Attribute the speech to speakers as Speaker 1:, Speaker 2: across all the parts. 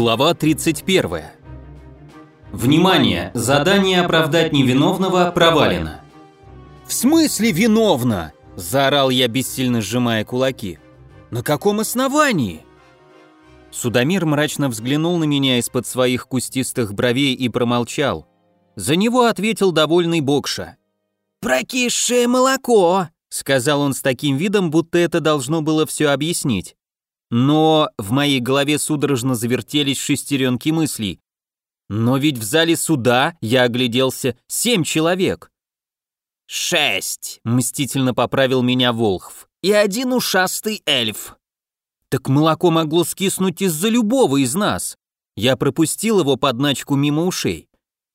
Speaker 1: Глава 31. Внимание! Задание оправдать невиновного провалено.
Speaker 2: «В смысле виновна?» – заорал я, бессильно сжимая кулаки. «На каком основании?»
Speaker 1: Судомир мрачно взглянул на меня из-под своих кустистых бровей и промолчал. За него ответил довольный Бокша.
Speaker 3: «Прокисшее молоко», — сказал он с таким видом, будто это должно было все объяснить. Но в моей голове судорожно завертелись шестеренки мыслей. Но ведь в зале суда, я огляделся, семь человек.
Speaker 2: «Шесть», — мстительно поправил меня Волхв, — «и один ушастый эльф».
Speaker 3: Так молоко могло скиснуть из-за любого из нас. Я пропустил его подначку мимо ушей.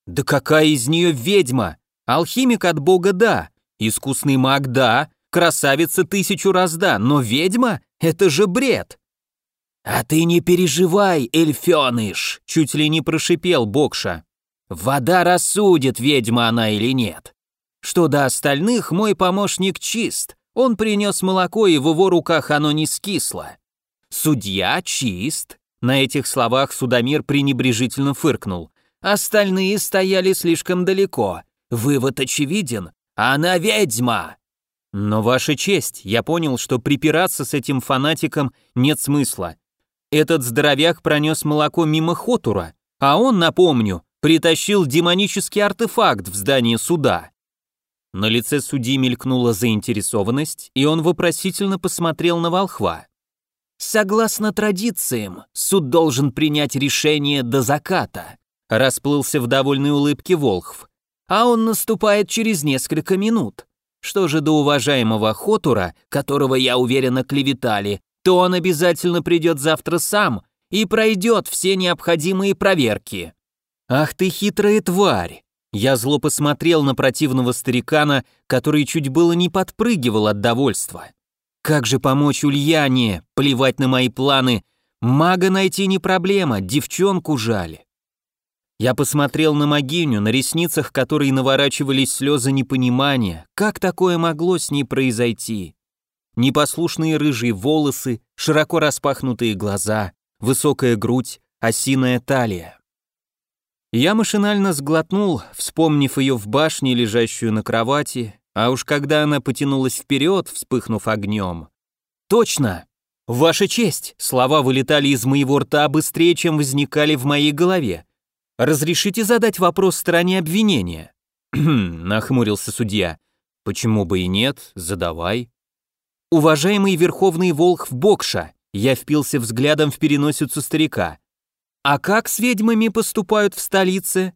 Speaker 3: Да какая из нее ведьма? Алхимик от бога да, искусный маг да, красавица тысячу раз да, но ведьма — это же бред.
Speaker 2: «А ты не переживай, эльфёныш!» — чуть ли не прошипел Бокша. «Вода рассудит, ведьма она или нет. Что до остальных, мой помощник чист. Он принес молоко, и в его руках оно не скисло. Судья чист». На этих словах Судомир пренебрежительно фыркнул. «Остальные стояли слишком далеко. Вывод очевиден. Она ведьма!»
Speaker 3: «Но, Ваша честь, я понял, что припираться с этим фанатиком нет смысла. Этот здоровяк пронес молоко мимо Хотура, а он, напомню, притащил демонический артефакт в здание суда. На лице судьи мелькнула заинтересованность, и он вопросительно посмотрел на волхва.
Speaker 2: «Согласно традициям, суд должен принять решение до заката», расплылся в довольной улыбке Волхв. «А он наступает через несколько минут. Что же до уважаемого Хотура, которого, я уверенно, клеветали, то он обязательно придет завтра сам и пройдет все необходимые проверки.
Speaker 3: Ах ты хитрая тварь! Я зло посмотрел на противного старикана, который чуть было не подпрыгивал от довольства. Как же помочь Ульяне? Плевать на мои планы. Мага найти не проблема, девчонку жали. Я посмотрел на могиню, на ресницах которой наворачивались слезы непонимания. Как такое могло с ней произойти? Непослушные рыжие волосы, широко распахнутые глаза, высокая грудь, осиная талия. Я машинально сглотнул, вспомнив ее в башне, лежащую на кровати, а уж когда она потянулась вперед, вспыхнув огнем. «Точно! Ваша честь!» Слова вылетали из моего рта быстрее, чем возникали в моей голове. «Разрешите задать вопрос стороне обвинения?» нахмурился судья. «Почему бы и нет? Задавай». «Уважаемый Верховный Волх в Бокша», я впился взглядом в переносицу старика. «А как с ведьмами поступают в столице?»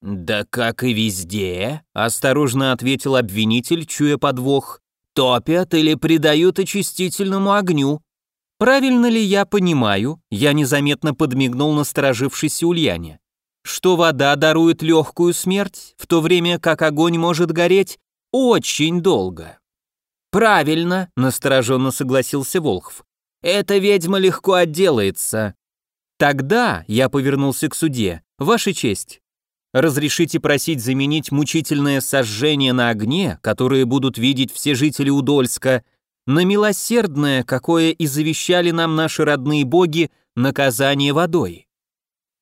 Speaker 2: «Да как и везде», — осторожно ответил обвинитель, чуя подвох. «Топят или предают очистительному огню».
Speaker 3: «Правильно ли я понимаю?» Я незаметно подмигнул насторожившейся Ульяне. «Что вода дарует легкую смерть, в то время как огонь может гореть очень долго».
Speaker 2: «Правильно», — настороженно согласился Волхв. «Эта ведьма легко отделается».
Speaker 3: «Тогда», — я повернулся к суде, — «Ваша честь, разрешите просить заменить мучительное сожжение на огне, которое будут видеть все жители Удольска, на милосердное, какое и завещали нам наши родные боги, наказание водой».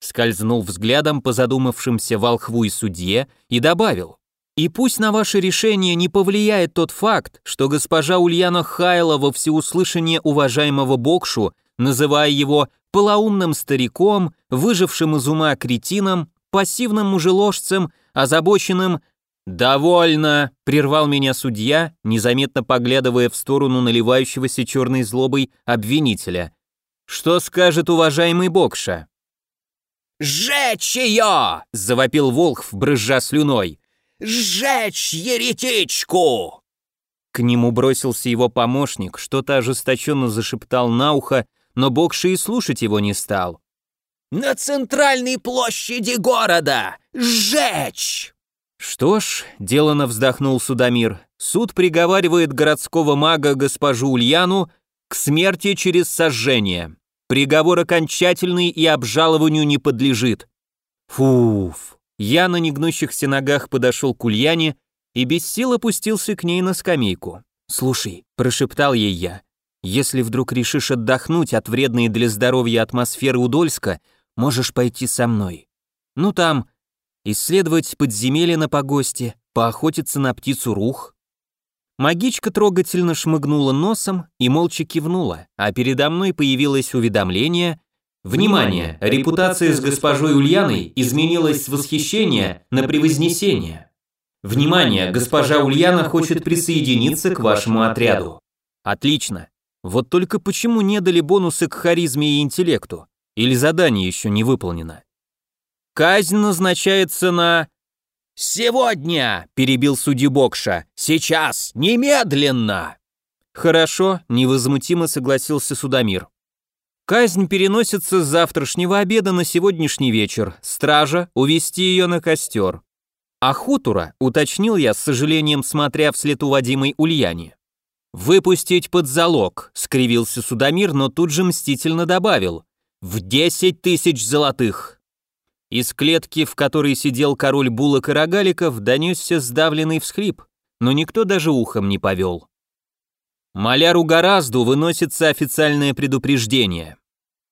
Speaker 3: Скользнул взглядом по задумавшимся волхву и судье и добавил, и пусть на ваше решение не повлияет тот факт, что госпожа Ульяна Хайла во всеуслышание уважаемого Бокшу, называя его полоумным стариком, выжившим из ума кретином, пассивным мужеложцем, озабоченным «Довольно!» — прервал меня судья, незаметно поглядывая в сторону наливающегося черной злобой обвинителя. «Что скажет уважаемый Бокша?»
Speaker 2: «Сжечь ее!» — завопил Волхв, брызжа слюной. «Сжечь еретичку!»
Speaker 3: К нему бросился его помощник, что-то ожесточенно зашептал на ухо, но Бокши и слушать его не стал.
Speaker 2: «На центральной площади города! Сжечь!»
Speaker 3: Что ж, делано вздохнул Судомир, суд приговаривает городского мага госпожу Ульяну к смерти через сожжение. Приговор окончательный и обжалованию не подлежит. Фуф, я на негнущихся ногах подошел к Ульяне и без сил опустился к ней на скамейку. «Слушай», — прошептал ей я, — «если вдруг решишь отдохнуть от вредной для здоровья атмосферы Удольска, можешь пойти со мной. Ну там, исследовать подземелье на погосте, поохотиться на птицу рух». Магичка трогательно шмыгнула носом и молча кивнула, а передо мной появилось уведомление «Внимание! Репутация с госпожой Ульяной изменилась с восхищения на превознесение. Внимание! Госпожа Ульяна хочет присоединиться к вашему отряду». Отлично. Вот только почему не дали бонусы к харизме и интеллекту? Или задание еще не выполнено? Казнь назначается на... «Сегодня!» – перебил судью Бокша. «Сейчас! Немедленно!» «Хорошо», – невозмутимо согласился Судомир. «Казнь переносится с завтрашнего обеда на сегодняшний вечер. Стража, увести ее на костер». А Хутура, уточнил я, с сожалением смотря вслед уводимой Ульяне. «Выпустить под залог», — скривился Судомир, но тут же мстительно добавил. «В десять тысяч золотых». Из клетки, в которой сидел король булок и рогаликов, донесся сдавленный всхлип, но никто даже ухом не повел. Маляру гораздо выносится официальное предупреждение.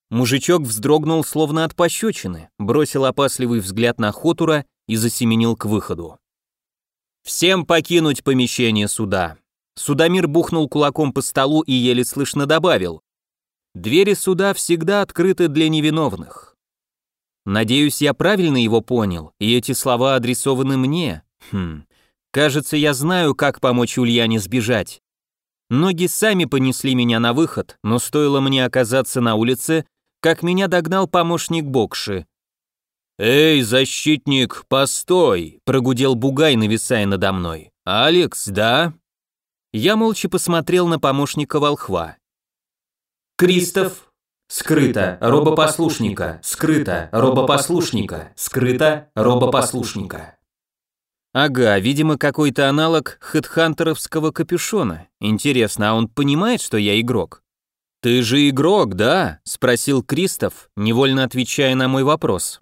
Speaker 3: Мужичок вздрогнул словно от пощечины, бросил опасливый взгляд на Хотура и засеменил к выходу. «Всем покинуть помещение суда». Судомир бухнул кулаком по столу и еле слышно добавил. «Двери суда всегда открыты для невиновных. Надеюсь, я правильно его понял, и эти слова адресованы мне. Хм. Кажется, я знаю, как помочь Ульяне сбежать. Ноги сами понесли меня на выход, но стоило мне оказаться на улице, как меня догнал помощник Бокши. «Эй, защитник, постой!» – прогудел Бугай, нависая надо мной. «Алекс, да?» Я молча посмотрел на помощника волхва. «Кристоф, Скрыто, робопослушника, скрыто, робопослушника, скрыто, робопослушника. Ага, видимо, какой-то аналог хедхантеровского капюшона. Интересно, а он понимает, что я игрок? «Ты же игрок, да?» — спросил Кристоф, невольно отвечая на мой вопрос.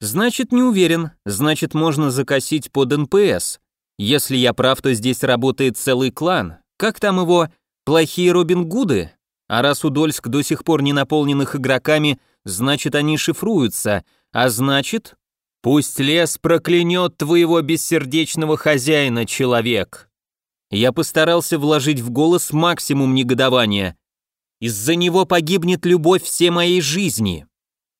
Speaker 3: «Значит, не уверен. Значит, можно закосить под НПС. Если я прав, то здесь работает целый клан. Как там его? Плохие Робин Гуды? А раз Удольск до сих пор не наполненных игроками, значит они шифруются, а значит... Пусть лес проклянет твоего бессердечного хозяина, человек. Я постарался вложить в голос максимум негодования. Из-за него погибнет любовь всей моей жизни.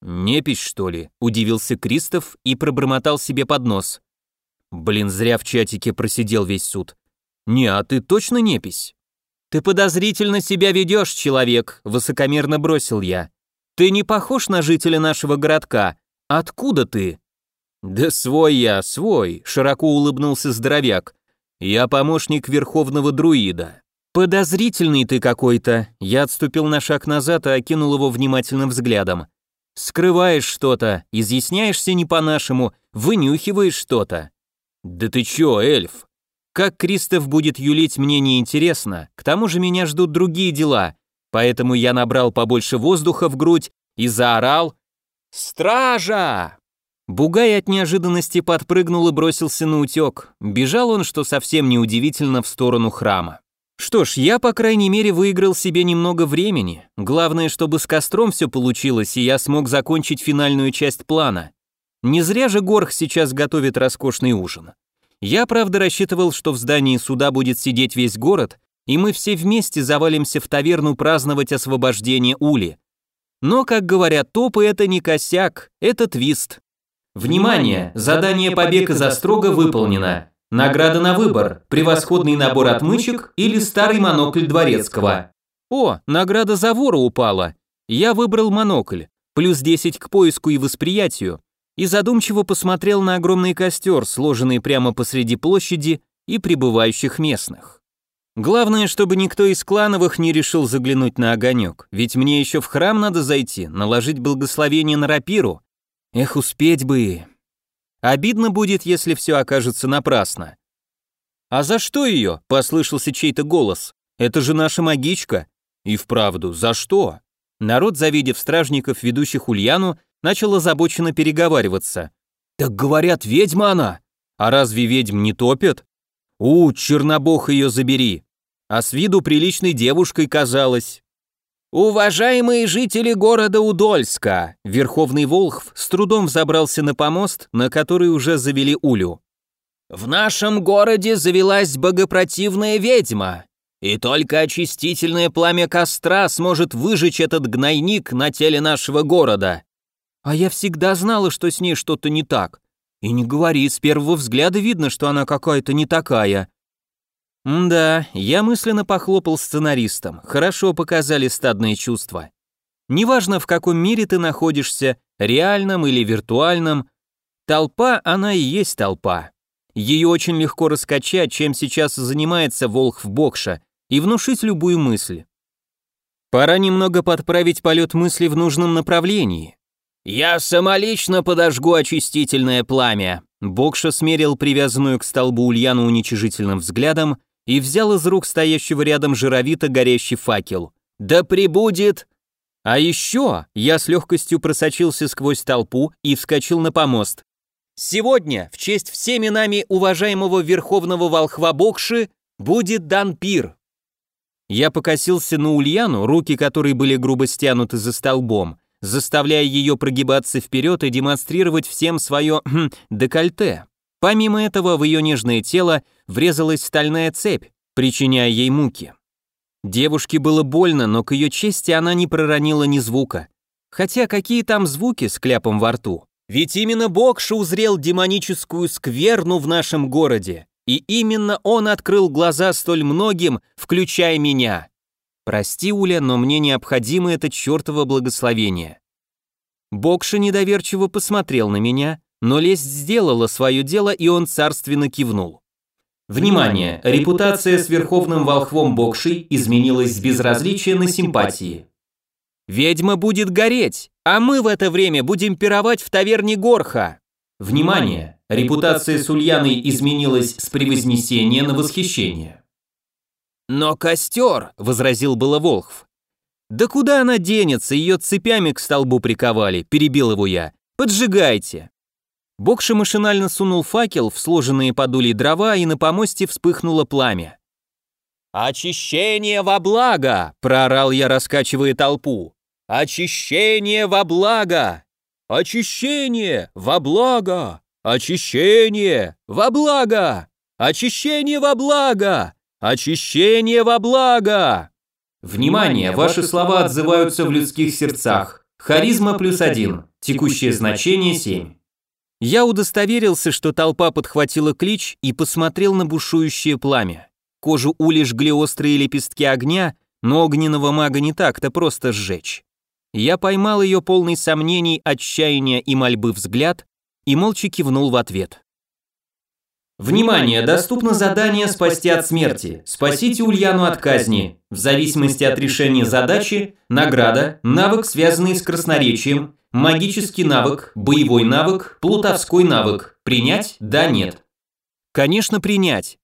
Speaker 3: «Непись, что ли?» – удивился Кристоф и пробормотал себе под нос. «Блин, зря в чатике просидел весь суд. Не, а ты точно непись?» «Ты подозрительно себя ведешь, человек», — высокомерно бросил я. «Ты не похож на жителя нашего городка. Откуда ты?» «Да свой я, свой», — широко улыбнулся здоровяк. «Я помощник верховного друида». «Подозрительный ты какой-то», — я отступил на шаг назад и окинул его внимательным взглядом. «Скрываешь что-то, изъясняешься не по-нашему, вынюхиваешь что-то». «Да ты чё, эльф?» Как Кристоф будет юлить, мне не интересно. К тому же меня ждут другие дела. Поэтому я набрал побольше воздуха в грудь и заорал «Стража!». Бугай от неожиданности подпрыгнул и бросился на утек. Бежал он, что совсем неудивительно, в сторону храма. Что ж, я, по крайней мере, выиграл себе немного времени. Главное, чтобы с костром все получилось, и я смог закончить финальную часть плана. Не зря же Горх сейчас готовит роскошный ужин. Я, правда, рассчитывал, что в здании суда будет сидеть весь город, и мы все вместе завалимся в таверну праздновать освобождение Ули. Но, как говорят топы, это не косяк, это твист. Внимание! Задание побег из Острога выполнено. Награда на выбор, превосходный набор отмычек или старый монокль дворецкого. О, награда за вора упала. Я выбрал монокль, плюс 10 к поиску и восприятию, и задумчиво посмотрел на огромный костер, сложенный прямо посреди площади и прибывающих местных. Главное, чтобы никто из клановых не решил заглянуть на огонек, ведь мне еще в храм надо зайти, наложить благословение на рапиру. Эх, успеть бы. Обидно будет, если все окажется напрасно. «А за что ее?» – послышался чей-то голос. «Это же наша магичка». И вправду, за что? Народ, завидев стражников, ведущих Ульяну, начал озабоченно переговариваться. «Так говорят, ведьма она! А разве ведьм не топят? У, чернобог ее забери! А с виду приличной девушкой казалась!»
Speaker 1: Уважаемые жители города Удольска, Верховный Волхв с трудом взобрался на помост, на который уже завели Улю. В нашем городе завелась богопротивная ведьма, и только очистительное пламя костра сможет выжечь этот гнойник на теле нашего города. А я всегда знала, что с ней что-то не так. И не говори, с первого взгляда видно, что она какая-то не такая. Да, я мысленно похлопал сценаристом. Хорошо показали стадные чувства. Неважно, в каком мире ты находишься, реальном или виртуальном, толпа, она и есть толпа. Ее очень легко раскачать, чем сейчас занимается Волхв Бокша, и внушить любую мысль. Пора немного подправить полет мысли в нужном направлении. «Я самолично подожгу очистительное пламя», Бокша смерил привязанную к столбу Ульяну уничижительным взглядом и взял из рук стоящего рядом жировито горящий факел. «Да прибудет...» А еще я с легкостью просочился сквозь толпу и вскочил на помост. Сегодня, в честь всеми нами уважаемого верховного волхва Бокши, будет дан пир. Я покосился на Ульяну, руки которой были грубо стянуты за столбом, заставляя ее прогибаться вперед и демонстрировать всем свое декольте. Помимо этого, в ее нежное тело врезалась стальная цепь, причиняя ей муки. Девушке было больно, но к ее чести она не проронила ни звука. Хотя какие там звуки с кляпом во рту? Ведь именно Бокша узрел демоническую скверну в нашем городе, и именно он открыл глаза столь многим, включая меня. Прости, Уля, но мне необходимо это чертово благословение. Бокша недоверчиво посмотрел на меня, но лесть сделала свое дело, и он царственно кивнул. Внимание! Репутация с верховным волхвом Бокшей изменилась с безразличия на симпатии. Ведьма будет гореть, а мы в это время будем пировать в таверне Горха. Внимание! Репутация с Ульяной изменилась с превознесения на восхищение. «Но костер», — возразил было Волхв. «Да куда она денется, ее цепями к столбу приковали», — перебил его я. «Поджигайте». Бокша машинально сунул факел в сложенные подули дрова, и на помосте вспыхнуло пламя. «Очищение во благо!» — проорал я, раскачивая толпу. «Очищение во благо! Очищение во благо! Очищение во благо! Очищение во благо! Очищение во благо!» Внимание, ваши слова отзываются в людских сердцах. Харизма плюс один, текущее значение 7. Я удостоверился, что толпа подхватила клич и посмотрел на бушующее пламя. Кожу Ули жгли острые лепестки огня, но огненного мага не так-то просто сжечь. Я поймал ее полный сомнений, отчаяния и мольбы взгляд и молча кивнул в ответ. Внимание, доступно задание «Спасти от смерти». Спасите Ульяну от казни. В зависимости от решения задачи, награда, навык, связанный с красноречием, магический навык, боевой навык, плутовской навык. Принять? Да, нет. Конечно, принять.